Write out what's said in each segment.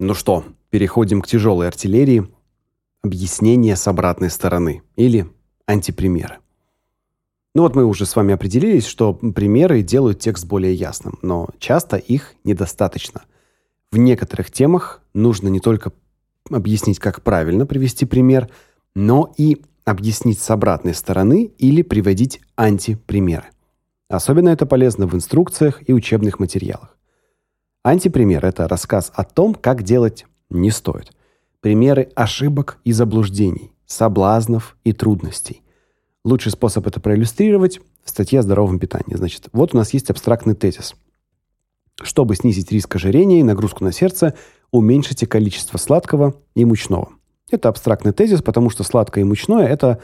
Ну что, переходим к тяжелой артиллерии. Объяснение с обратной стороны или антипримеры. Ну вот мы уже с вами определились, что примеры делают текст более ясным, но часто их недостаточно. В некоторых темах нужно не только объяснить, как правильно привести пример, но и объяснить с обратной стороны или приводить антипримеры. Особенно это полезно в инструкциях и учебных материалах. Антипример это рассказ о том, как делать не стоит. Примеры ошибок и заблуждений, соблазнов и трудностей. Лучший способ это проиллюстрировать в статье о здоровом питании. Значит, вот у нас есть абстрактный тезис. Чтобы снизить риск ожирения и нагрузку на сердце, уменьшите количество сладкого и мучного. Это абстрактный тезис, потому что сладкое и мучное это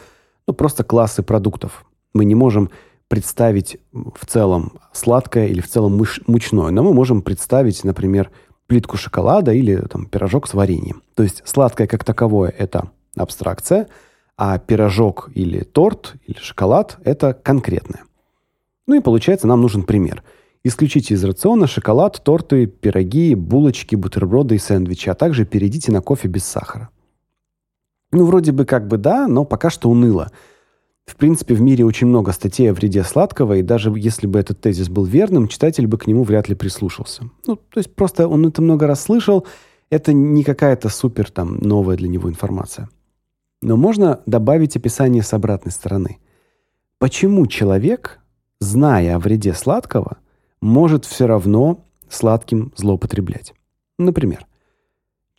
ну просто классы продуктов. Мы не можем представить в целом сладкое или в целом муч мучное, но мы можем представить, например, плитку шоколада или там пирожок с вареньем. То есть сладкое как таковое это абстракция, а пирожок или торт или шоколад это конкретное. Ну и получается, нам нужен пример. Исключите из рациона шоколад, торты, пироги, булочки, бутерброды и сэндвичи, а также перейдите на кофе без сахара. Ну, вроде бы как бы да, но пока что уныло. В принципе, в мире очень много статей о вреде сладкого, и даже если бы этот тезис был верным, читатель бы к нему вряд ли прислушался. Ну, то есть просто он это много раз слышал, это не какая-то супер там новая для него информация. Но можно добавить описание с обратной стороны. Почему человек, зная о вреде сладкого, может все равно сладким злоупотреблять? Например,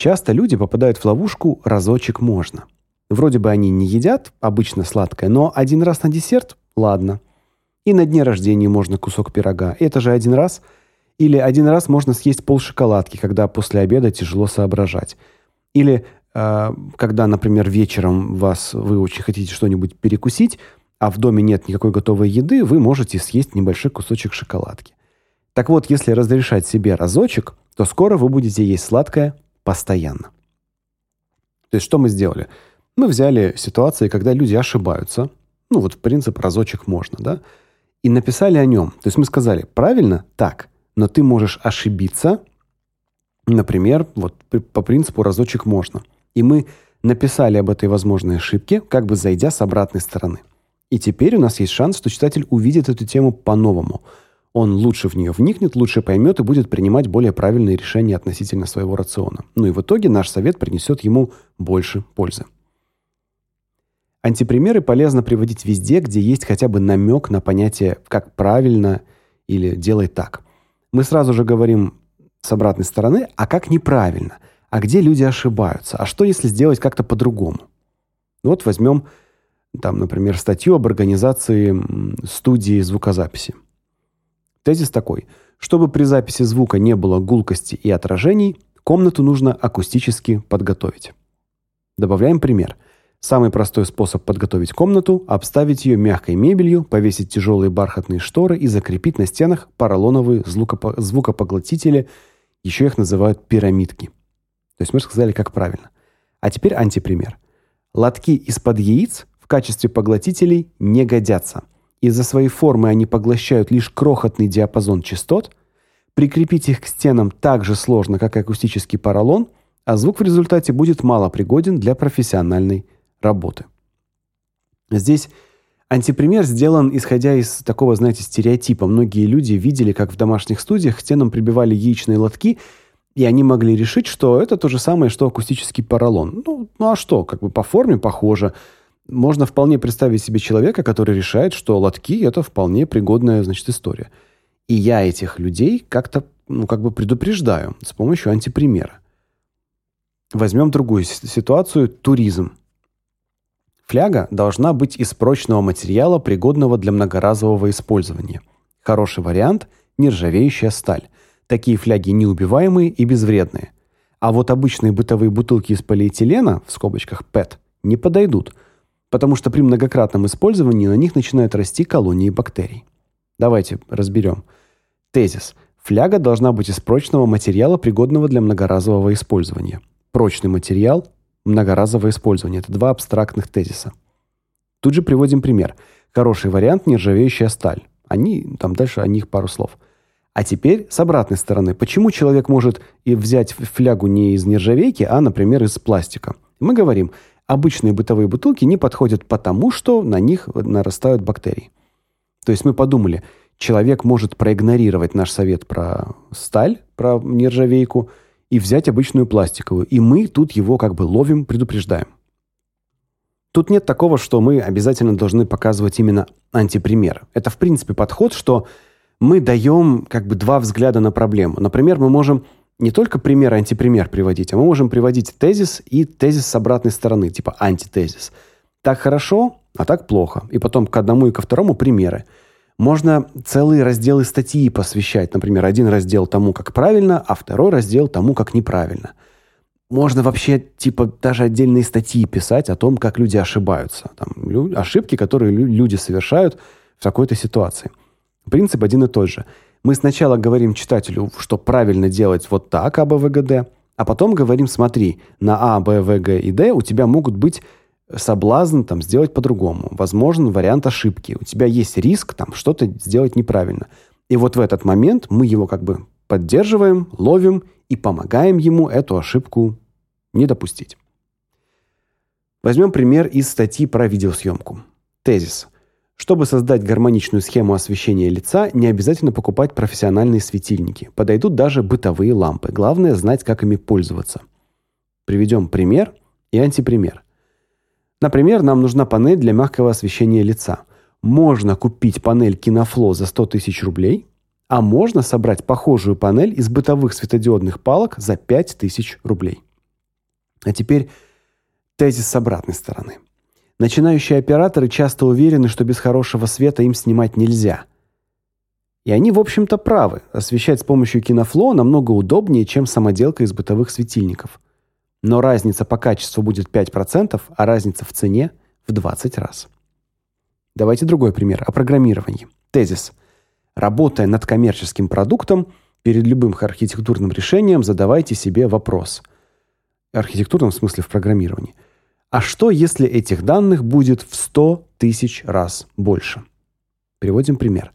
Часто люди попадают в ловушку разочек можно. Вроде бы они не едят обычно сладкое, но один раз на десерт ладно. И на дне рождения можно кусок пирога. Это же один раз. Или один раз можно съесть пол шоколадки, когда после обеда тяжело соображать. Или э, когда, например, вечером вас вы очень хотите что-нибудь перекусить, а в доме нет никакой готовой еды, вы можете съесть небольшой кусочек шоколадки. Так вот, если разрешать себе разочек, то скоро вы будете есть сладкое постоянно. То есть что мы сделали? Мы взяли ситуации, когда люди ошибаются. Ну вот в принципе разочек можно, да? И написали о нем. То есть мы сказали: "Правильно? Так, но ты можешь ошибиться". Например, вот по принципу разочек можно. И мы написали об этой возможной ошибке, как бы зайдя с обратной стороны. И теперь у нас есть шанс, что читатель увидит эту тему по-новому он лучше в нее вникнет, лучше поймет и будет принимать более правильные решения относительно своего рациона. Ну и в итоге наш совет принесет ему больше пользы. Антипримеры полезно приводить везде, где есть хотя бы намек на понятие как правильно или делай так. Мы сразу же говорим с обратной стороны, а как неправильно? А где люди ошибаются? А что если сделать как-то по-другому? Вот возьмем там, например, статью об организации студии звукозаписи. Тезис такой: чтобы при записи звука не было гулкости и отражений, комнату нужно акустически подготовить. Добавляем пример. Самый простой способ подготовить комнату обставить ее мягкой мебелью, повесить тяжелые бархатные шторы и закрепить на стенах поролоновые звукопоглотители, еще их называют пирамидки. То есть мы сказали, как правильно. А теперь антипример. Лотки из-под яиц в качестве поглотителей не годятся. Из-за своей формы они поглощают лишь крохотный диапазон частот. Прикрепить их к стенам так же сложно, как акустический поролон, а звук в результате будет мало пригоден для профессиональной работы. Здесь антипример сделан исходя из такого, знаете, стереотипа. Многие люди видели, как в домашних студиях к стенам прибивали яичные лотки, и они могли решить, что это то же самое, что акустический поролон. Ну, ну а что, как бы по форме похоже можно вполне представить себе человека, который решает, что лотки это вполне пригодная, значит, история. И я этих людей как-то, ну, как бы предупреждаю с помощью антипримера. Возьмем другую ситуацию туризм. Фляга должна быть из прочного материала, пригодного для многоразового использования. Хороший вариант нержавеющая сталь. Такие фляги неубиваемые и безвредные. А вот обычные бытовые бутылки из полиэтилена в скобочках PET не подойдут потому что при многократном использовании на них начинают расти колонии бактерий. Давайте разберем. Тезис. Фляга должна быть из прочного материала, пригодного для многоразового использования. Прочный материал, многоразовое использование это два абстрактных тезиса. Тут же приводим пример. Хороший вариант нержавеющая сталь. Они там дальше о них пару слов. А теперь с обратной стороны. Почему человек может и взять флягу не из нержавейки, а, например, из пластика? Мы говорим, обычные бытовые бутылки не подходят потому, что на них нарастают бактерии. То есть мы подумали, человек может проигнорировать наш совет про сталь, про нержавейку и взять обычную пластиковую. И мы тут его как бы ловим, предупреждаем. Тут нет такого, что мы обязательно должны показывать именно антипример. Это в принципе подход, что мы даем как бы два взгляда на проблему. Например, мы можем не только пример антипример приводить, а мы можем приводить тезис и тезис с обратной стороны, типа антитезис. Так хорошо, а так плохо. И потом к одному и ко второму примеры. Можно целые разделы статьи посвящать. Например, один раздел тому, как правильно, а второй раздел тому, как неправильно. Можно вообще типа даже отдельные статьи писать о том, как люди ошибаются. Там ошибки, которые люди совершают в такой-то ситуации. Принцип один и тот же. Мы сначала говорим читателю, что правильно делать вот так А, Б, В, Г, Д, а потом говорим, смотри, на А, и Д у тебя могут быть соблазн там сделать по-другому. Возможен вариант ошибки. У тебя есть риск там что-то сделать неправильно. И вот в этот момент мы его как бы поддерживаем, ловим и помогаем ему эту ошибку не допустить. Возьмем пример из статьи про видеосъемку. Тезис. Чтобы создать гармоничную схему освещения лица, не обязательно покупать профессиональные светильники. Подойдут даже бытовые лампы. Главное знать, как ими пользоваться. Приведем пример и антипример. Например, нам нужна панель для мягкого освещения лица. Можно купить панель Кинофло за 100 тысяч рублей, а можно собрать похожую панель из бытовых светодиодных палок за 5 тысяч рублей. А теперь тезис с обратной стороны. Начинающие операторы часто уверены, что без хорошего света им снимать нельзя. И они, в общем-то, правы. Освещать с помощью кинофло намного удобнее, чем самоделка из бытовых светильников. Но разница по качеству будет 5%, а разница в цене в 20 раз. Давайте другой пример о программировании. Тезис. Работая над коммерческим продуктом, перед любым архитектурным решением задавайте себе вопрос. Архитектурном смысле в программировании – а что, если этих данных будет в 100 тысяч раз больше? Приводим пример.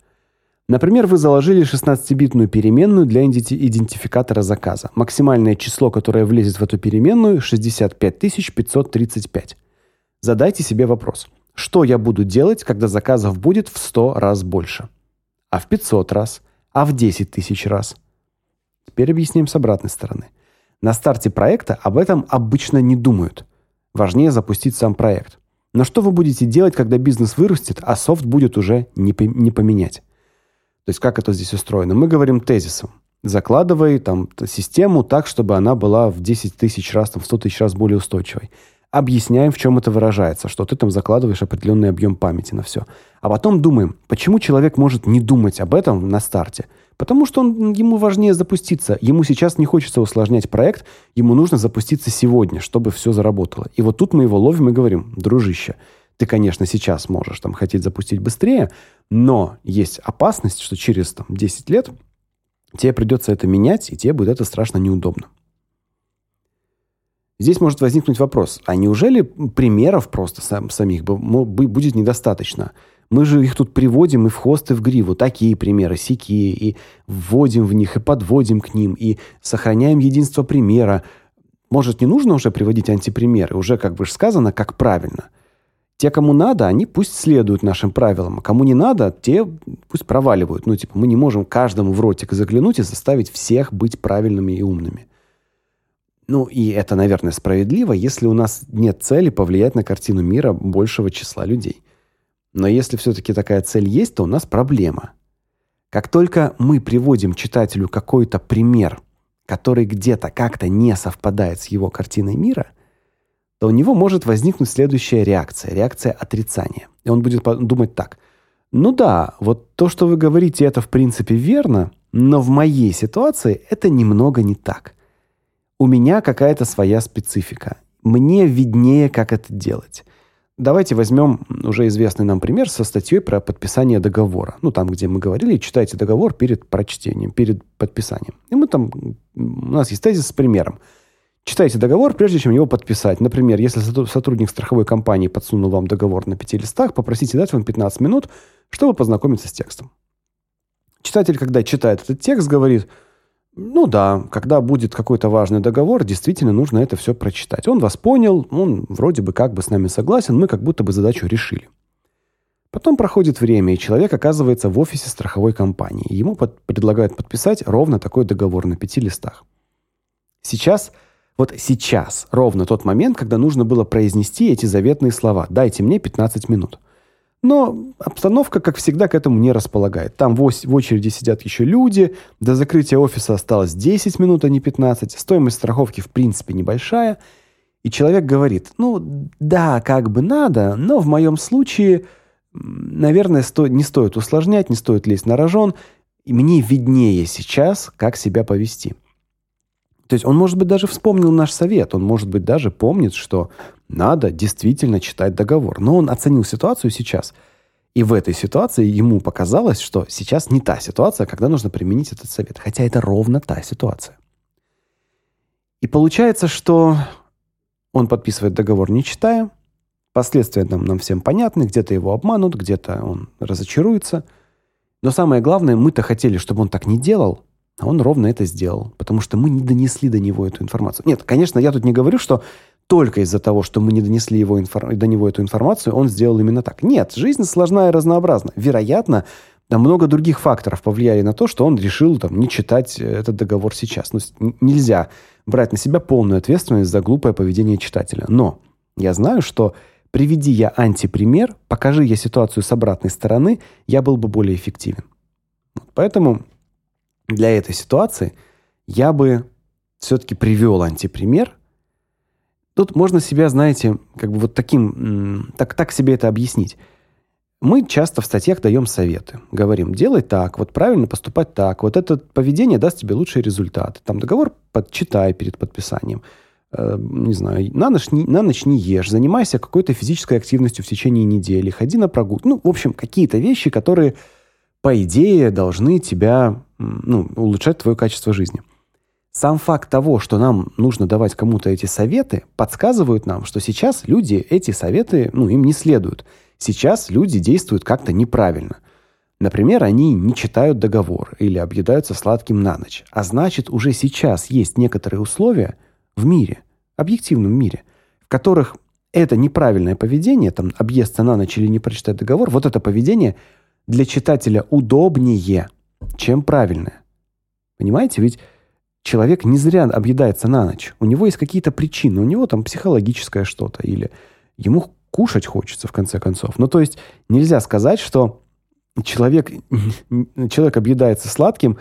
Например, вы заложили 16-битную переменную для идентификатора заказа. Максимальное число, которое влезет в эту переменную 65535. Задайте себе вопрос: что я буду делать, когда заказов будет в 100 раз больше? А в 500 раз? А в 10 тысяч раз? Теперь объясним с обратной стороны. На старте проекта об этом обычно не думают. Важнее запустить сам проект. Но что вы будете делать, когда бизнес вырастет, а софт будет уже не, не поменять? То есть как это здесь устроено? Мы говорим тезисом. Закладывай там систему так, чтобы она была в 10 тысяч раз, там, в 100 тысяч раз более устойчивой. Объясняем, в чем это выражается, что ты там закладываешь определенный объем памяти на все. А потом думаем, почему человек может не думать об этом на старте – Потому что он, ему важнее запуститься. Ему сейчас не хочется усложнять проект, ему нужно запуститься сегодня, чтобы все заработало. И вот тут мы его ловим и говорим: "Дружище, ты, конечно, сейчас можешь там хотеть запустить быстрее, но есть опасность, что через там 10 лет тебе придется это менять, и тебе будет это страшно неудобно". Здесь может возникнуть вопрос: а неужели примеров просто сам, самих будет недостаточно? Мы же их тут приводим и в хвост, и в гриву. Такие примеры, сякие, и вводим в них, и подводим к ним, и сохраняем единство примера. Может, не нужно уже приводить антипримеры? Уже, как бы сказано, как правильно. Те, кому надо, они пусть следуют нашим правилам, а кому не надо, те пусть проваливают. Ну, типа, мы не можем каждому в ротик заглянуть и заставить всех быть правильными и умными. Ну, и это, наверное, справедливо, если у нас нет цели повлиять на картину мира большего числа людей. Но если все таки такая цель есть, то у нас проблема. Как только мы приводим читателю какой-то пример, который где-то как-то не совпадает с его картиной мира, то у него может возникнуть следующая реакция, реакция отрицания. И он будет думать так: "Ну да, вот то, что вы говорите, это в принципе верно, но в моей ситуации это немного не так. У меня какая-то своя специфика. Мне виднее, как это делать. Давайте возьмем уже известный нам пример со статьей про подписание договора. Ну, там, где мы говорили, читайте договор перед прочтением, перед подписанием. И мы там, у нас есть тезис с примером. Читайте договор, прежде чем его подписать. Например, если сотрудник страховой компании подсунул вам договор на пяти листах, попросите дать вам 15 минут, чтобы познакомиться с текстом. Читатель, когда читает этот текст, говорит: "Ну да, когда будет какой-то важный договор, действительно нужно это все прочитать". Он вас понял, он вроде бы как бы с нами согласен, мы как будто бы задачу решили. Потом проходит время, и человек оказывается в офисе страховой компании. Ему под, предлагают подписать ровно такой договор на пяти листах. Сейчас вот сейчас ровно тот момент, когда нужно было произнести эти заветные слова: "Дайте мне 15 минут". Но обстановка, как всегда, к этому не располагает. Там в очереди сидят еще люди, до закрытия офиса осталось 10 минут, а не 15. Стоимость страховки в принципе небольшая, и человек говорит: "Ну, да, как бы надо, но в моем случае наверное, сто не стоит усложнять, не стоит лезть на рожон, и мне виднее сейчас, как себя повести. То есть он, может быть, даже вспомнил наш совет, он, может быть, даже помнит, что надо действительно читать договор, но он оценил ситуацию сейчас. И в этой ситуации ему показалось, что сейчас не та ситуация, когда нужно применить этот совет, хотя это ровно та ситуация. И получается, что он подписывает договор не читая, Последствия нам, нам всем понятны, где-то его обманут, где-то он разочаруется. Но самое главное, мы-то хотели, чтобы он так не делал, а он ровно это сделал, потому что мы не донесли до него эту информацию. Нет, конечно, я тут не говорю, что только из-за того, что мы не донесли его инфор... до него эту информацию, он сделал именно так. Нет, жизнь сложна и разнообразна. Вероятно, там много других факторов повлияли на то, что он решил там не читать этот договор сейчас. Ну, нельзя брать на себя полную ответственность за глупое поведение читателя. Но я знаю, что Приведи я антипример, покажи я ситуацию с обратной стороны, я был бы более эффективен. Поэтому для этой ситуации я бы все таки привел антипример. Тут можно себя, знаете, как бы вот таким так так себе это объяснить. Мы часто в статьях даем советы. Говорим: "Делай так, вот правильно поступать так. Вот это поведение даст тебе лучшие результаты". Там договор подчитай перед подписанием. Э, не знаю, на ночь не, на ночь не ешь, занимайся какой-то физической активностью в течение недели, ходи на прогулку. Ну, в общем, какие-то вещи, которые по идее должны тебя, ну, улучшать твое качество жизни. Сам факт того, что нам нужно давать кому-то эти советы, подсказывает нам, что сейчас люди эти советы, ну, им не следуют. Сейчас люди действуют как-то неправильно. Например, они не читают договор или объедаются сладким на ночь. А значит, уже сейчас есть некоторые условия, в мире, объективном мире, в которых это неправильное поведение, там объесться на ночь или не прочитать договор, вот это поведение для читателя удобнее, чем правильное. Понимаете? Ведь человек не зря объедается на ночь. У него есть какие-то причины, у него там психологическое что-то или ему кушать хочется в конце концов. Ну, то есть нельзя сказать, что человек человек объедается сладким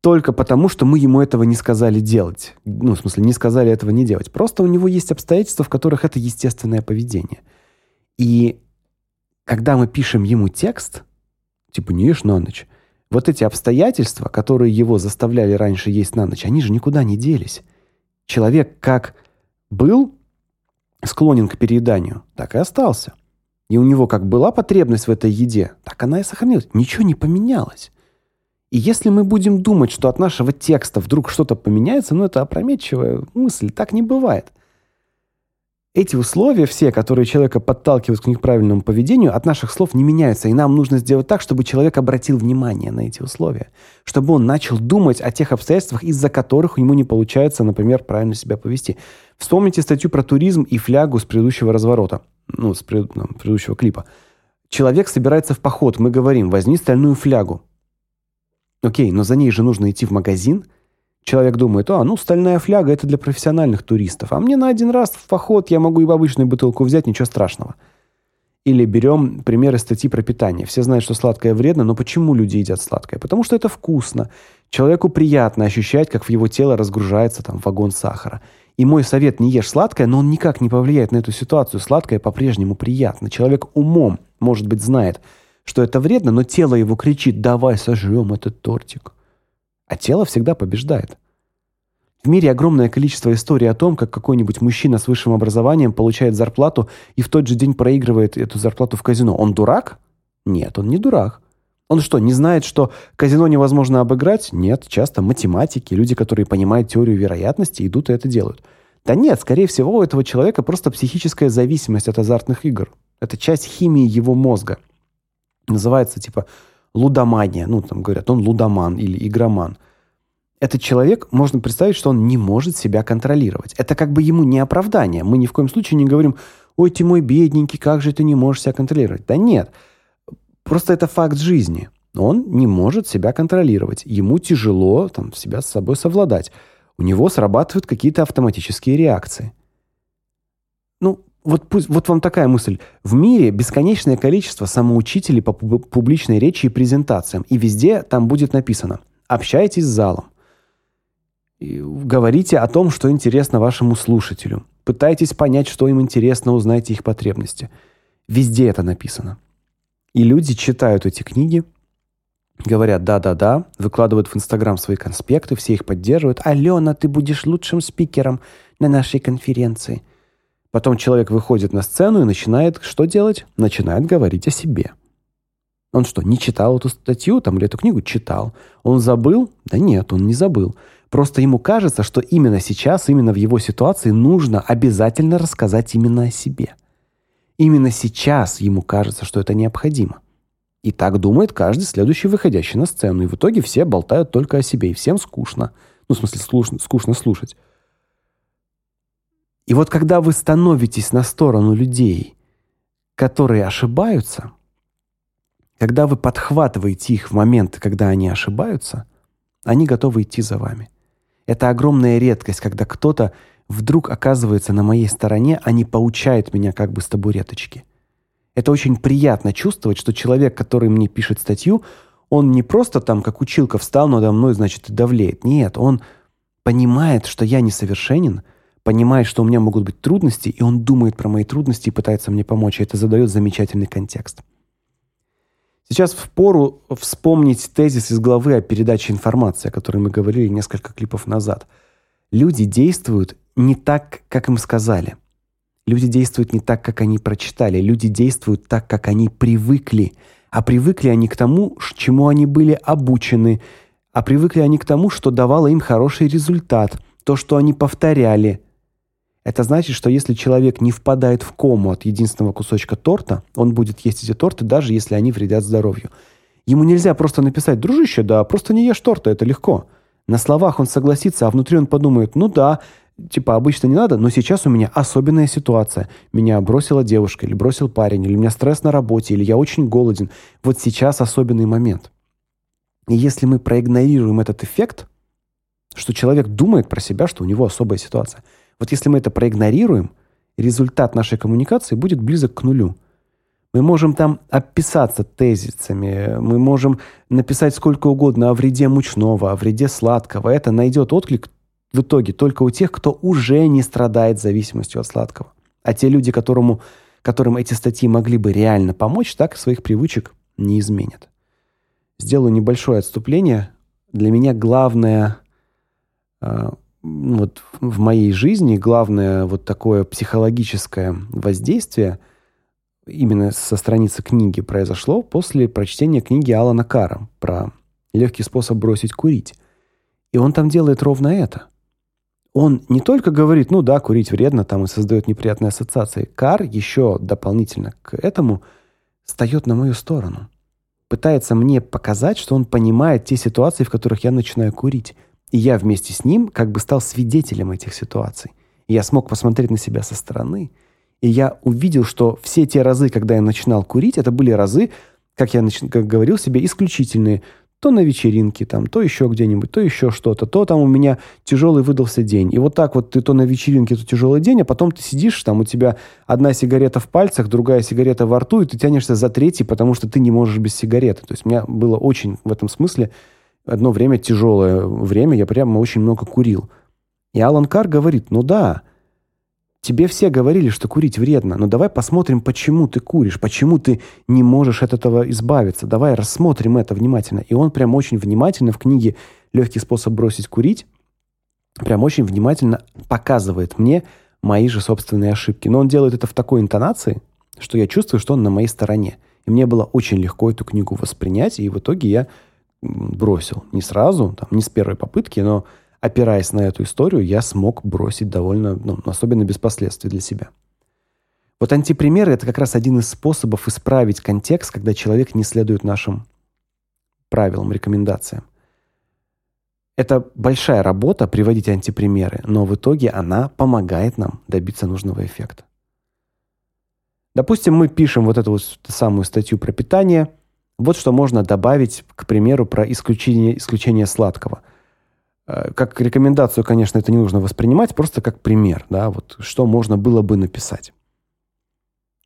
только потому, что мы ему этого не сказали делать. Ну, в смысле, не сказали этого не делать. Просто у него есть обстоятельства, в которых это естественное поведение. И когда мы пишем ему текст, типа не ешь на ночь, вот эти обстоятельства, которые его заставляли раньше есть на ночь, они же никуда не делись. Человек как был склонен к перееданию, так и остался. И у него как была потребность в этой еде, так она и сохранилась. Ничего не поменялось. И если мы будем думать, что от нашего текста вдруг что-то поменяется, ну это опрометчивая мысль, так не бывает. Эти условия все, которые человека подталкивают к неправильному поведению, от наших слов не меняются, и нам нужно сделать так, чтобы человек обратил внимание на эти условия, чтобы он начал думать о тех обстоятельствах, из-за которых ему не получается, например, правильно себя повести. Вспомните статью про туризм и флягу с предыдущего разворота, ну, с пред, ну, предыдущего клипа. Человек собирается в поход, мы говорим: "Возьми стальную флягу". Окей, но за ней же нужно идти в магазин. Человек думает: "А, ну стальная фляга это для профессиональных туристов, а мне на один раз в поход я могу и обычную бутылку взять, ничего страшного". Или берем примеры статьи про питание. Все знают, что сладкое вредно, но почему люди едят сладкое? Потому что это вкусно. Человеку приятно ощущать, как в его тело разгружается там вагон сахара. И мой совет: не ешь сладкое, но он никак не повлияет на эту ситуацию. Сладкое по-прежнему приятно. Человек умом, может быть, знает, что это вредно, но тело его кричит: "Давай сожрем этот тортик". А тело всегда побеждает. В мире огромное количество историй о том, как какой-нибудь мужчина с высшим образованием получает зарплату и в тот же день проигрывает эту зарплату в казино. Он дурак? Нет, он не дурак. Он что, не знает, что казино невозможно обыграть? Нет, часто математики, люди, которые понимают теорию вероятности, идут и это делают. Да нет, скорее всего, у этого человека просто психическая зависимость от азартных игр. Это часть химии его мозга. Называется типа лудомания, ну там говорят, он лудоман или игроман. Этот человек, можно представить, что он не может себя контролировать. Это как бы ему не оправдание. Мы ни в коем случае не говорим: "Ой, ты мой бедненький, как же ты не можешь себя контролировать?" Да нет. Просто это факт жизни. Он не может себя контролировать. Ему тяжело там себя с собой совладать. У него срабатывают какие-то автоматические реакции. Ну, вот пусть вот вам такая мысль. В мире бесконечное количество самоучителей по публичной речи и презентациям, и везде там будет написано: "Общайтесь с залом". И говорите о том, что интересно вашему слушателю. Пытайтесь понять, что им интересно, узнайте их потребности. Везде это написано. И люди читают эти книги, говорят да-да-да, выкладывают в Инстаграм свои конспекты, все их поддерживают. Алена, ты будешь лучшим спикером на нашей конференции. Потом человек выходит на сцену и начинает что делать? Начинает говорить о себе. Он что, не читал эту статью там или эту книгу? Читал. Он забыл? Да нет, он не забыл. Просто ему кажется, что именно сейчас, именно в его ситуации нужно обязательно рассказать именно о себе. Именно сейчас ему кажется, что это необходимо. И так думает каждый следующий выходящий на сцену, и в итоге все болтают только о себе, и всем скучно. Ну, в смысле, скучно, скучно слушать. И вот когда вы становитесь на сторону людей, которые ошибаются, когда вы подхватываете их в моменты, когда они ошибаются, они готовы идти за вами. Это огромная редкость, когда кто-то вдруг оказывается на моей стороне, а не поучает меня как бы с табуреточки. Это очень приятно чувствовать, что человек, который мне пишет статью, он не просто там как училка встал надо мной, значит, и давлеет. Нет, он понимает, что я несовершенен, понимает, что у меня могут быть трудности, и он думает про мои трудности и пытается мне помочь. И это задает замечательный контекст. Сейчас впору вспомнить тезис из главы о передаче информации, о которой мы говорили несколько клипов назад. Люди действуют не так, как им сказали. Люди действуют не так, как они прочитали. Люди действуют так, как они привыкли. А привыкли они к тому, чему они были обучены. А привыкли они к тому, что давало им хороший результат, то, что они повторяли. Это значит, что если человек не впадает в кому от единственного кусочка торта, он будет есть эти торты, даже если они вредят здоровью. Ему нельзя просто написать: "Дружище, да, просто не ешь торта, это легко". На словах он согласится, а внутри он подумает: "Ну да, типа обычно не надо, но сейчас у меня особенная ситуация. Меня бросила девушка или бросил парень, или у меня стресс на работе, или я очень голоден. Вот сейчас особенный момент". И если мы проигнорируем этот эффект, что человек думает про себя, что у него особая ситуация, вот если мы это проигнорируем, результат нашей коммуникации будет близок к нулю. Мы можем там описаться тезисами, мы можем написать сколько угодно о вреде мучного, о вреде сладкого. Это найдет отклик в итоге только у тех, кто уже не страдает зависимостью от сладкого. А те люди, которому, которым эти статьи могли бы реально помочь, так своих привычек не изменят. Сделаю небольшое отступление. Для меня главное а, вот в моей жизни главное вот такое психологическое воздействие именно со страницы книги произошло после прочтения книги Алана Кара про легкий способ бросить курить. И он там делает ровно это. Он не только говорит: "Ну да, курить вредно", там и создает неприятные ассоциации. Кар еще дополнительно к этому встает на мою сторону. Пытается мне показать, что он понимает те ситуации, в которых я начинаю курить и я вместе с ним как бы стал свидетелем этих ситуаций. И я смог посмотреть на себя со стороны, и я увидел, что все те разы, когда я начинал курить, это были разы, как я нач... как говорил себе, исключительные. То на вечеринке, там, то еще где-нибудь, то еще что-то, то там у меня тяжелый выдался день. И вот так вот ты то на вечеринке, то тяжелый день, а потом ты сидишь, там у тебя одна сигарета в пальцах, другая сигарета во рту, и ты тянешься за третьей, потому что ты не можешь без сигареты. То есть у меня было очень в этом смысле одно время тяжелое время, я прямо очень много курил. И Алан Кар говорит: "Ну да, тебе все говорили, что курить вредно, но давай посмотрим, почему ты куришь, почему ты не можешь от этого избавиться. Давай рассмотрим это внимательно". И он прям очень внимательно в книге Легкий способ бросить курить прям очень внимательно показывает мне мои же собственные ошибки. Но он делает это в такой интонации, что я чувствую, что он на моей стороне. И мне было очень легко эту книгу воспринять, и в итоге я бросил. Не сразу, там, не с первой попытки, но опираясь на эту историю, я смог бросить довольно, ну, особенно без последствий для себя. Вот антипримеры это как раз один из способов исправить контекст, когда человек не следует нашим правилам, рекомендациям. Это большая работа приводить антипримеры, но в итоге она помогает нам добиться нужного эффекта. Допустим, мы пишем вот эту вот самую статью про питание. Вот что можно добавить, к примеру, про исключение исключение сладкого. Э, как рекомендацию, конечно, это не нужно воспринимать, просто как пример, да, вот что можно было бы написать.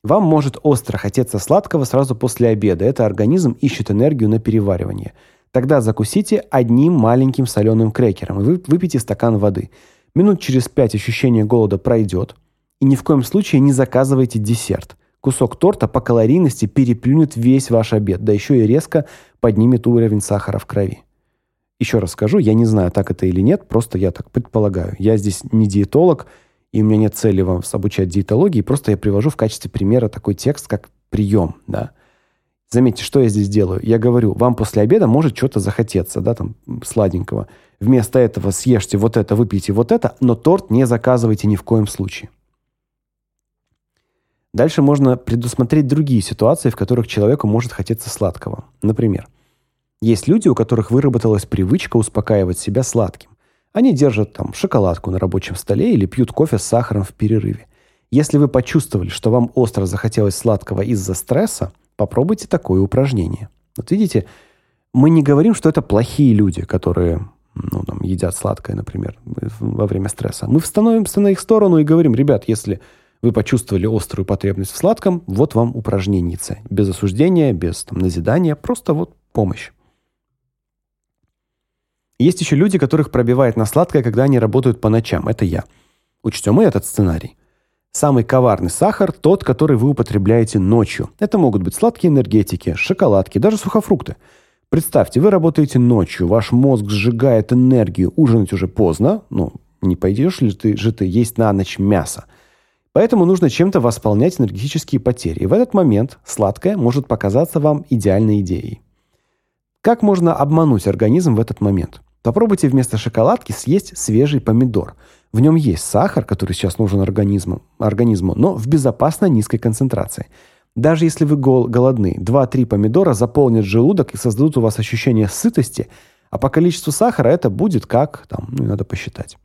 Вам может остро хотеться сладкого сразу после обеда. Это организм ищет энергию на переваривание. Тогда закусите одним маленьким соленым крекером и выпейте стакан воды. Минут через пять ощущение голода пройдет, и ни в коем случае не заказывайте десерт. Кусок торта по калорийности переплюнет весь ваш обед, да еще и резко поднимет уровень сахара в крови. Еще раз скажу, я не знаю, так это или нет, просто я так предполагаю. Я здесь не диетолог, и у меня нет цели вам обучать диетологии, просто я привожу в качестве примера такой текст, как прием, да. Заметьте, что я здесь делаю. Я говорю, вам после обеда может что-то захотеться, да, там, сладенького. Вместо этого съешьте вот это, выпейте вот это, но торт не заказывайте ни в коем случае. Дальше можно предусмотреть другие ситуации, в которых человеку может хотеться сладкого. Например, есть люди, у которых выработалась привычка успокаивать себя сладким. Они держат там шоколадку на рабочем столе или пьют кофе с сахаром в перерыве. Если вы почувствовали, что вам остро захотелось сладкого из-за стресса, Попробуйте такое упражнение. Вот видите, мы не говорим, что это плохие люди, которые ну, там, едят сладкое, например, во время стресса. Мы становимся на их сторону и говорим, ребят, если вы почувствовали острую потребность в сладком, вот вам упражненница. Без осуждения, без там, назидания, просто вот помощь. Есть еще люди, которых пробивает на сладкое, когда они работают по ночам. Это я. Учтем и этот сценарий. Самый коварный сахар тот, который вы употребляете ночью. Это могут быть сладкие энергетики, шоколадки, даже сухофрукты. Представьте, вы работаете ночью, ваш мозг сжигает энергию, ужинать уже поздно, ну, не пойдешь ли ты же ты есть на ночь мясо. Поэтому нужно чем-то восполнять энергетические потери. И в этот момент сладкое может показаться вам идеальной идеей. Как можно обмануть организм в этот момент? Попробуйте вместо шоколадки съесть свежий помидор. В нем есть сахар, который сейчас нужен организму, организму, но в безопасно низкой концентрации. Даже если вы гол голодны, 2-3 помидора заполнят желудок и создадут у вас ощущение сытости, а по количеству сахара это будет как, там, ну, надо посчитать.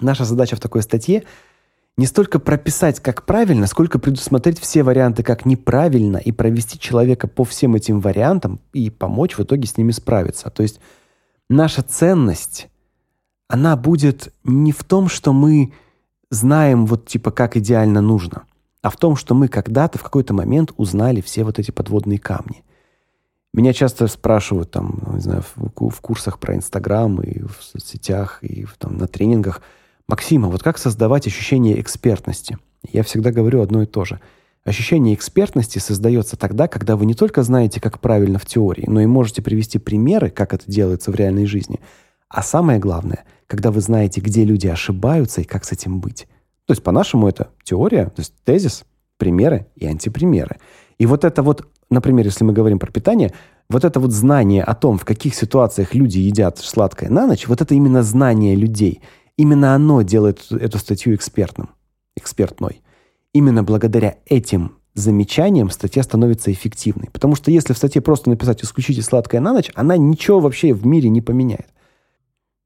Наша задача в такой статье не столько прописать, как правильно, сколько предусмотреть все варианты, как неправильно, и провести человека по всем этим вариантам и помочь в итоге с ними справиться. То есть наша ценность она будет не в том, что мы знаем вот типа как идеально нужно, а в том, что мы когда-то в какой-то момент узнали все вот эти подводные камни. Меня часто спрашивают там, не знаю, в, курсах про Инстаграм и в соцсетях и там на тренингах: "Максима, вот как создавать ощущение экспертности?" Я всегда говорю одно и то же. Ощущение экспертности создается тогда, когда вы не только знаете, как правильно в теории, но и можете привести примеры, как это делается в реальной жизни. А самое главное, когда вы знаете, где люди ошибаются и как с этим быть. То есть по-нашему это теория, то есть тезис, примеры и антипримеры. И вот это вот, например, если мы говорим про питание, вот это вот знание о том, в каких ситуациях люди едят сладкое на ночь, вот это именно знание людей. Именно оно делает эту статью экспертным, экспертной. Именно благодаря этим замечаниям статья становится эффективной. Потому что если в статье просто написать исключите сладкое на ночь, она ничего вообще в мире не поменяет.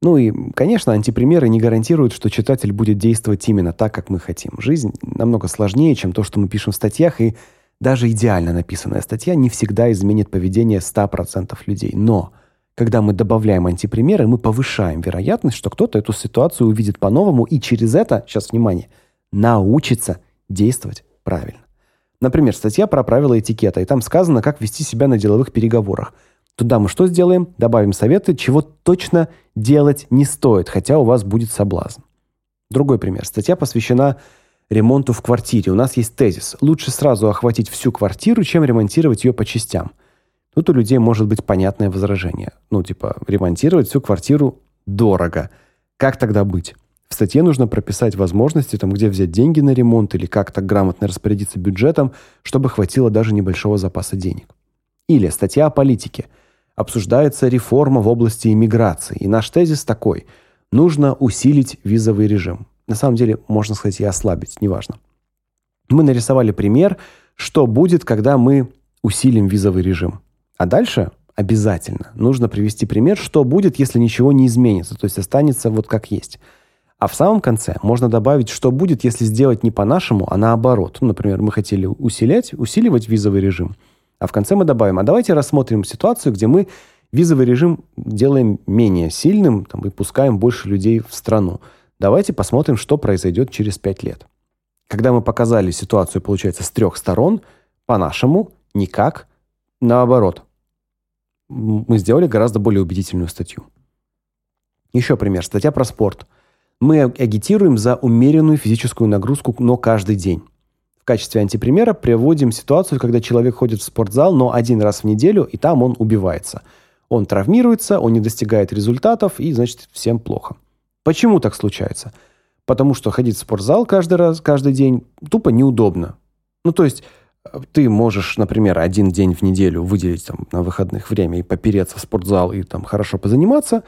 Ну и, конечно, антипримеры не гарантируют, что читатель будет действовать именно так, как мы хотим. Жизнь намного сложнее, чем то, что мы пишем в статьях, и даже идеально написанная статья не всегда изменит поведение 100% людей. Но когда мы добавляем антипримеры, мы повышаем вероятность, что кто-то эту ситуацию увидит по-новому и через это, сейчас внимание, научится действовать правильно. Например, статья про правила этикета, и там сказано, как вести себя на деловых переговорах – Туда мы что сделаем? Добавим советы, чего точно делать не стоит, хотя у вас будет соблазн. Другой пример. Статья посвящена ремонту в квартире. У нас есть тезис: лучше сразу охватить всю квартиру, чем ремонтировать ее по частям. Тут у людей может быть понятное возражение. Ну, типа, ремонтировать всю квартиру дорого. Как тогда быть? В статье нужно прописать возможности, там, где взять деньги на ремонт или как так грамотно распорядиться бюджетом, чтобы хватило даже небольшого запаса денег. Или статья о политике – обсуждается реформа в области иммиграции. И наш тезис такой: нужно усилить визовый режим. На самом деле, можно сказать, и ослабить, неважно. Мы нарисовали пример, что будет, когда мы усилим визовый режим. А дальше Обязательно. Нужно привести пример, что будет, если ничего не изменится, то есть останется вот как есть. А в самом конце можно добавить, что будет, если сделать не по-нашему, а наоборот. Ну, например, мы хотели усилять, усиливать визовый режим, а в конце мы добавим, а давайте рассмотрим ситуацию, где мы визовый режим делаем менее сильным там, и пускаем больше людей в страну. Давайте посмотрим, что произойдет через пять лет. Когда мы показали ситуацию, получается, с трех сторон, по-нашему, никак, наоборот. Мы сделали гораздо более убедительную статью. Еще пример. Статья про спорт. Мы агитируем за умеренную физическую нагрузку, но каждый день. В качестве антипримера приводим ситуацию, когда человек ходит в спортзал, но один раз в неделю, и там он убивается. Он травмируется, он не достигает результатов, и, значит, всем плохо. Почему так случается? Потому что ходить в спортзал каждый раз, каждый день тупо неудобно. Ну, то есть ты можешь, например, один день в неделю выделить там на выходных время и попереться в спортзал и там хорошо позаниматься,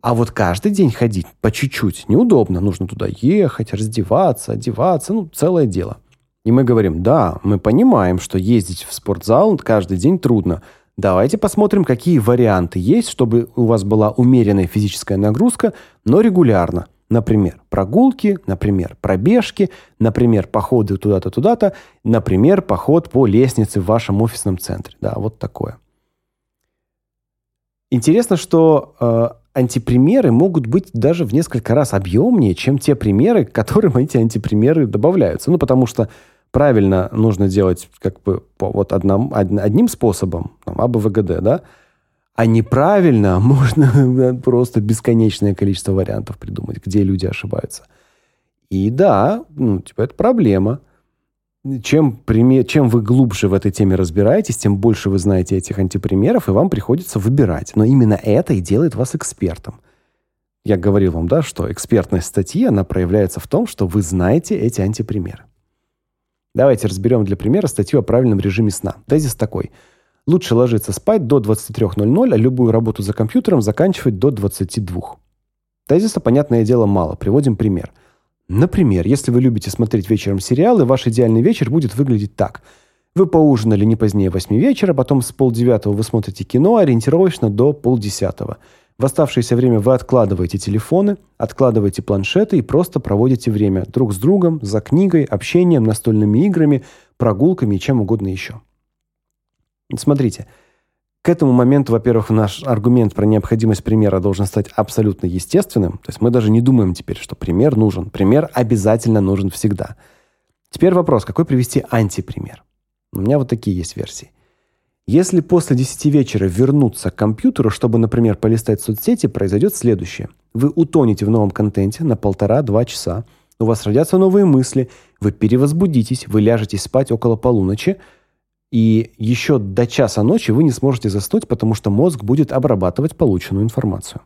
а вот каждый день ходить по чуть-чуть неудобно, нужно туда ехать, раздеваться, одеваться, ну, целое дело. И мы говорим: "Да, мы понимаем, что ездить в спортзал каждый день трудно. Давайте посмотрим, какие варианты есть, чтобы у вас была умеренная физическая нагрузка, но регулярно. Например, прогулки, например, пробежки, например, походы туда-то, туда-то, например, поход по лестнице в вашем офисном центре. Да, вот такое. Интересно, что э, антипримеры могут быть даже в несколько раз объемнее, чем те примеры, к которым эти антипримеры добавляются. Ну, потому что правильно нужно делать как бы по вот одном, одним способом, там, АБВГД, да, а неправильно можно просто бесконечное количество вариантов придумать, где люди ошибаются. И да, ну, типа, это проблема. Чем, чем вы глубже в этой теме разбираетесь, тем больше вы знаете этих антипримеров, и вам приходится выбирать. Но именно это и делает вас экспертом. Я говорил вам, да, что экспертность статьи, она проявляется в том, что вы знаете эти антипримеры. Давайте разберем для примера статью о правильном режиме сна. Тезис такой – Лучше ложиться спать до 23:00, а любую работу за компьютером заканчивать до 22. Тезиса, понятное дело, мало. Приводим пример. Например, если вы любите смотреть вечером сериалы, ваш идеальный вечер будет выглядеть так: вы поужинали не позднее 8 вечера, потом с полдевятого вы смотрите кино, ориентировочно до полдесятого. В оставшееся время вы откладываете телефоны, откладываете планшеты и просто проводите время друг с другом, за книгой, общением, настольными играми, прогулками и чем угодно еще. Смотрите, к этому моменту, во-первых, наш аргумент про необходимость примера должен стать абсолютно естественным. То есть мы даже не думаем теперь, что пример нужен. Пример обязательно нужен всегда. Теперь вопрос, какой привести антипример? У меня вот такие есть версии. Если после 10 вечера вернуться к компьютеру, чтобы, например, полистать соцсети, произойдет следующее. Вы утонете в новом контенте на полтора-два часа, у вас родятся новые мысли, вы перевозбудитесь, вы ляжете спать около полуночи, и еще до часа ночи вы не сможете заснуть, потому что мозг будет обрабатывать полученную информацию.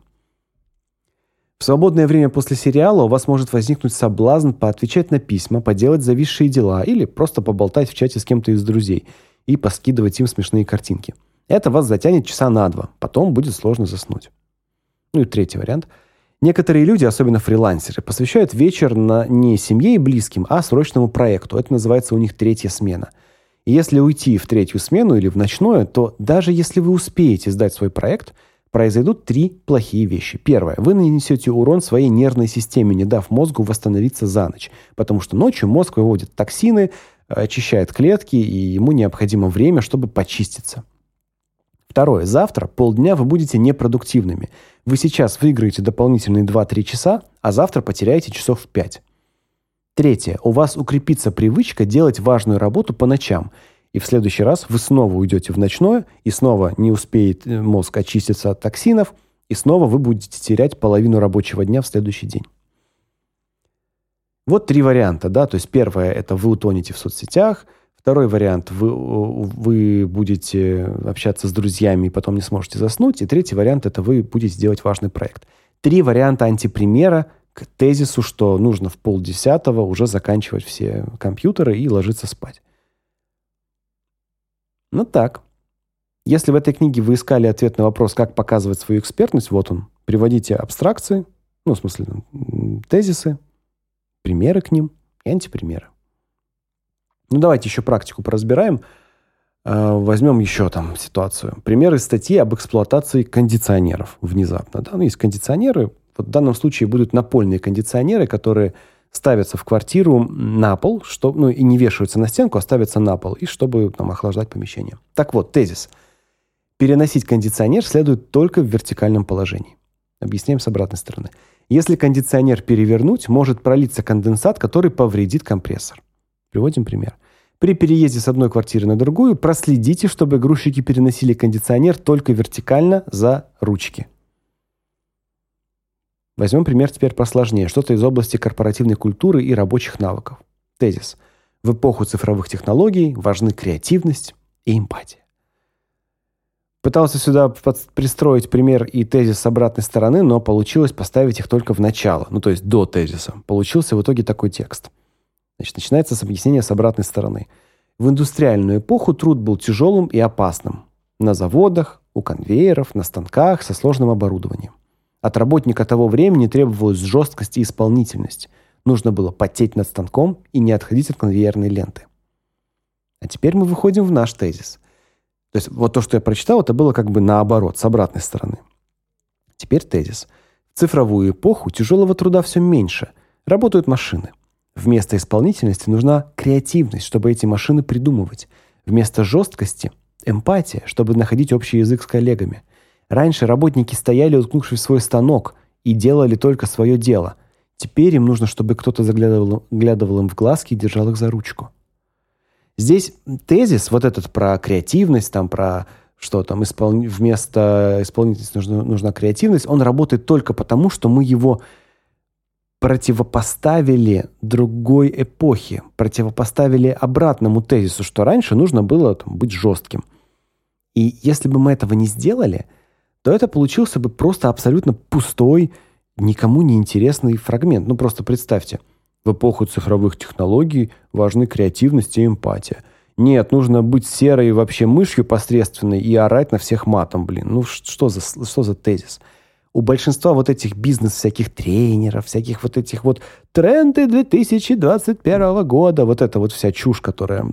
В свободное время после сериала у вас может возникнуть соблазн поотвечать на письма, поделать зависшие дела или просто поболтать в чате с кем-то из друзей и поскидывать им смешные картинки. Это вас затянет часа на два. Потом будет сложно заснуть. Ну и третий вариант. Некоторые люди, особенно фрилансеры, посвящают вечер на не семье и близким, а срочному проекту. Это называется у них третья смена – если уйти в третью смену или в ночное, то даже если вы успеете сдать свой проект, произойдут три плохие вещи. Первое. Вы нанесете урон своей нервной системе, не дав мозгу восстановиться за ночь, потому что ночью мозг выводит токсины, очищает клетки, и ему необходимо время, чтобы почиститься. Второе. Завтра полдня вы будете непродуктивными. Вы сейчас выиграете дополнительные 2-3 часа, а завтра потеряете часов 5. Третье. У вас укрепится привычка делать важную работу по ночам. И в следующий раз вы снова уйдете в ночное, и снова не успеет э, мозг очиститься от токсинов, и снова вы будете терять половину рабочего дня в следующий день. Вот три варианта, да? То есть первое это вы утонете в соцсетях, второй вариант вы вы будете общаться с друзьями и потом не сможете заснуть, и третий вариант это вы будете делать важный проект. Три варианта антипримера к тезису, что нужно в полдесятого уже заканчивать все компьютеры и ложиться спать. Ну так. Если в этой книге вы искали ответ на вопрос, как показывать свою экспертность, вот он. Приводите абстракции, ну, в смысле, тезисы, примеры к ним и антипримеры. Ну, давайте еще практику поразбираем. Э, возьмем еще там ситуацию. Пример из статьи об эксплуатации кондиционеров внезапно. Да? Ну, есть кондиционеры, вот в данном случае будут напольные кондиционеры, которые ставятся в квартиру на пол, что, ну и не вешаются на стенку, а ставятся на пол, и чтобы там охлаждать помещение. Так вот, тезис. Переносить кондиционер следует только в вертикальном положении. Объясняем с обратной стороны. Если кондиционер перевернуть, может пролиться конденсат, который повредит компрессор. Приводим пример. При переезде с одной квартиры на другую проследите, чтобы грузчики переносили кондиционер только вертикально за ручки. Возьмем пример теперь посложнее, что-то из области корпоративной культуры и рабочих навыков. Тезис. В эпоху цифровых технологий важны креативность и эмпатия. Пытался сюда пристроить пример и тезис с обратной стороны, но получилось поставить их только в начало, ну то есть до тезиса. Получился в итоге такой текст. Значит, начинается с объяснения с обратной стороны. В индустриальную эпоху труд был тяжелым и опасным. На заводах, у конвейеров, на станках со сложным оборудованием. От работника того времени требовалась жесткость и исполнительность. Нужно было потеть над станком и не отходить от конвейерной ленты. А теперь мы выходим в наш тезис. То есть вот то, что я прочитал, это было как бы наоборот, с обратной стороны. Теперь тезис. В цифровую эпоху тяжелого труда все меньше. Работают машины. Вместо исполнительности нужна креативность, чтобы эти машины придумывать. Вместо жесткости – эмпатия, чтобы находить общий язык с коллегами – Раньше работники стояли, уткнувшись в свой станок, и делали только свое дело. Теперь им нужно, чтобы кто-то заглядывал, заглядывал им в глазки и держал их за ручку. Здесь тезис вот этот про креативность, там про что там испол... вместо исполнительности нужна, нужна креативность, он работает только потому, что мы его противопоставили другой эпохе, противопоставили обратному тезису, что раньше нужно было там, быть жестким. И если бы мы этого не сделали, то это получился бы просто абсолютно пустой, никому не интересный фрагмент. Ну просто представьте, в эпоху цифровых технологий важны креативность и эмпатия. Нет, нужно быть серой вообще мышью посредственной и орать на всех матом, блин. Ну что за что за тезис? У большинства вот этих бизнес всяких тренеров, всяких вот этих вот тренды 2021 года, вот эта вот вся чушь, которая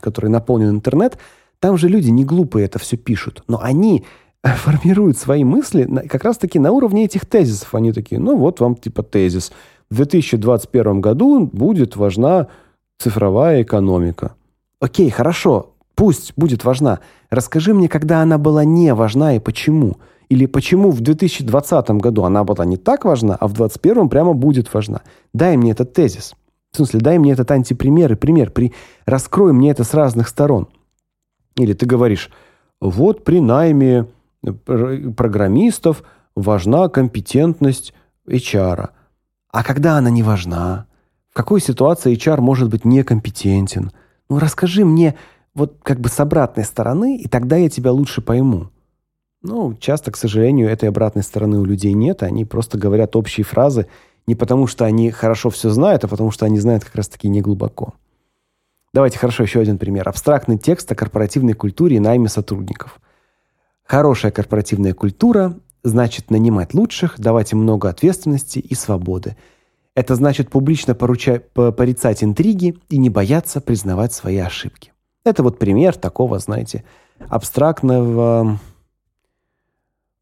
которой наполнен интернет, там же люди не глупые это все пишут, но они формируют свои мысли как раз-таки на уровне этих тезисов. Они такие, ну вот вам типа тезис. В 2021 году будет важна цифровая экономика. Окей, хорошо, пусть будет важна. Расскажи мне, когда она была не важна и почему. Или почему в 2020 году она была не так важна, а в 2021 прямо будет важна. Дай мне этот тезис. В смысле, дай мне этот антипример и пример. При... Раскрой мне это с разных сторон. Или ты говоришь, вот при найме программистов важна компетентность HR. А когда она не важна? В какой ситуации HR может быть некомпетентен? Ну расскажи мне вот как бы с обратной стороны, и тогда я тебя лучше пойму. Ну, часто, к сожалению, этой обратной стороны у людей нет, они просто говорят общие фразы не потому, что они хорошо все знают, а потому что они знают как раз-таки не глубоко. Давайте хорошо еще один пример. Абстрактный текст о корпоративной культуре и найме сотрудников – Хорошая корпоративная культура значит нанимать лучших, давать им много ответственности и свободы. Это значит публично поручать, порицать интриги и не бояться признавать свои ошибки. Это вот пример такого, знаете, абстрактного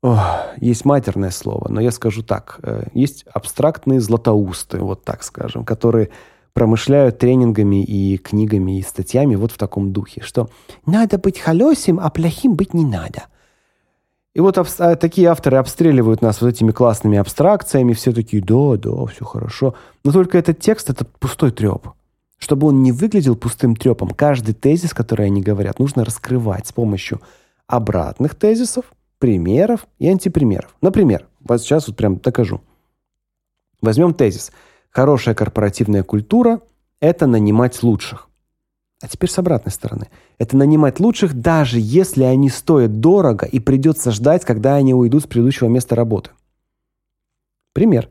Ох, есть матерное слово, но я скажу так. Э, есть абстрактные златоусты, вот так скажем, которые промышляют тренингами и книгами и статьями вот в таком духе, что надо быть холёсим, а плохим быть не надо – и вот а, такие авторы обстреливают нас вот этими классными абстракциями, все такие, да, да, все хорошо. Но только этот текст — это пустой треп. Чтобы он не выглядел пустым трепом, каждый тезис, который они говорят, нужно раскрывать с помощью обратных тезисов, примеров и антипримеров. Например, вот сейчас вот прям докажу. Возьмем тезис. Хорошая корпоративная культура – это нанимать лучших. А теперь с обратной стороны. Это нанимать лучших, даже если они стоят дорого и придется ждать, когда они уйдут с предыдущего места работы. Пример.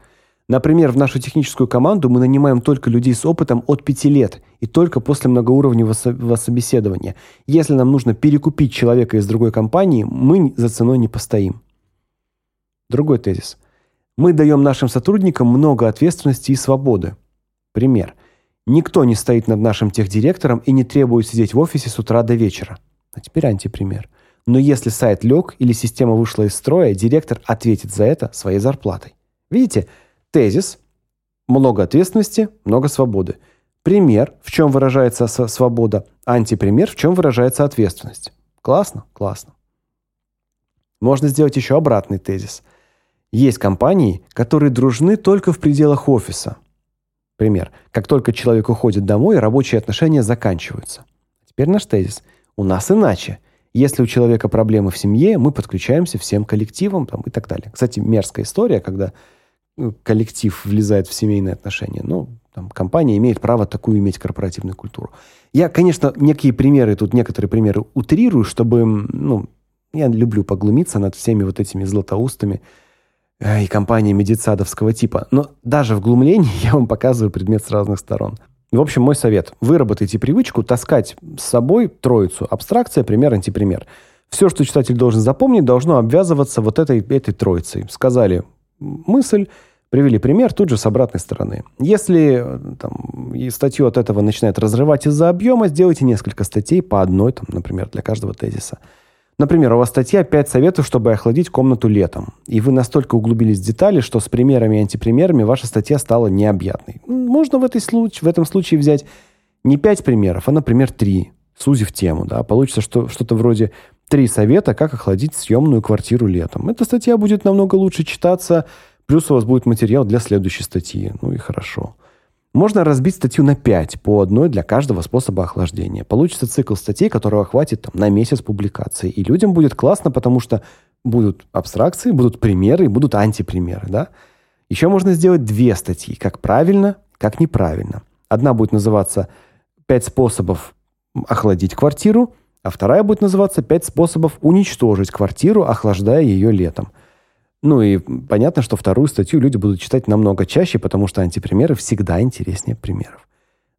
Например, в нашу техническую команду мы нанимаем только людей с опытом от 5 лет и только после многоуровневого собеседования. Если нам нужно перекупить человека из другой компании, мы за ценой не постоим. Другой тезис. Мы даем нашим сотрудникам много ответственности и свободы. Пример. Никто не стоит над нашим техдиректором и не требует сидеть в офисе с утра до вечера. А теперь антипример. Но если сайт лег или система вышла из строя, директор ответит за это своей зарплатой. Видите, тезис много ответственности, много свободы. Пример, в чем выражается свобода, антипример, в чем выражается ответственность. Классно? Классно. Можно сделать еще обратный тезис. Есть компании, которые дружны только в пределах офиса. Пример. Как только человек уходит домой, рабочие отношения заканчиваются. Теперь наш тезис. У нас иначе. Если у человека проблемы в семье, мы подключаемся всем коллективом там, и так далее. Кстати, мерзкая история, когда ну, коллектив влезает в семейные отношения. Ну, там, компания имеет право такую иметь корпоративную культуру. Я, конечно, некие примеры, тут некоторые примеры утрирую, чтобы, ну, я люблю поглумиться над всеми вот этими златоустами и компаниями детсадовского типа. Но даже в глумлении я вам показываю предмет с разных сторон. В общем, мой совет. Выработайте привычку таскать с собой троицу. Абстракция, пример, антипример. Все, что читатель должен запомнить, должно обвязываться вот этой, этой троицей. Сказали мысль, привели пример тут же с обратной стороны. Если там, и статью от этого начинает разрывать из-за объема, сделайте несколько статей по одной, там, например, для каждого тезиса. Например, у вас статья «5 советов, чтобы охладить комнату летом». И вы настолько углубились в детали, что с примерами и антипримерами ваша статья стала необъятной. Можно в, этой случае, в этом случае взять не 5 примеров, а, например, 3, сузив тему. Да? Получится что, что-то вроде «Три совета, как охладить съемную квартиру летом». Эта статья будет намного лучше читаться, плюс у вас будет материал для следующей статьи. Ну и хорошо. Можно разбить статью на 5, по одной для каждого способа охлаждения. Получится цикл статей, которого хватит там, на месяц публикации. И людям будет классно, потому что будут абстракции, будут примеры и будут антипримеры. Да? Еще можно сделать две статьи, как правильно, как неправильно. Одна будет называться «Пять способов охладить квартиру», а вторая будет называться «Пять способов уничтожить квартиру, охлаждая ее летом». Ну и понятно, что вторую статью люди будут читать намного чаще, потому что антипримеры всегда интереснее примеров.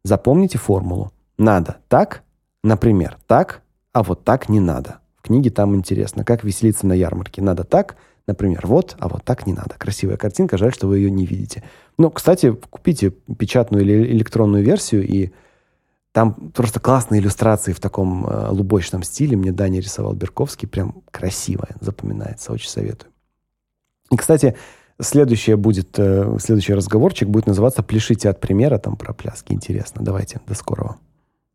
Запомните формулу. Надо так, например, так, а вот так не надо. В книге там интересно, как веселиться на ярмарке. Надо так, например, вот, а вот так не надо. Красивая картинка, жаль, что вы ее не видите. Ну, кстати, купите печатную или электронную версию, и там просто классные иллюстрации в таком э, лубочном стиле. Мне Даня рисовал Берковский, прям красиво запоминается, очень советую. И, кстати, следующее будет, э, следующий разговорчик будет называться «Пляшите от примера», там про пляски. Интересно. Давайте, до скорого.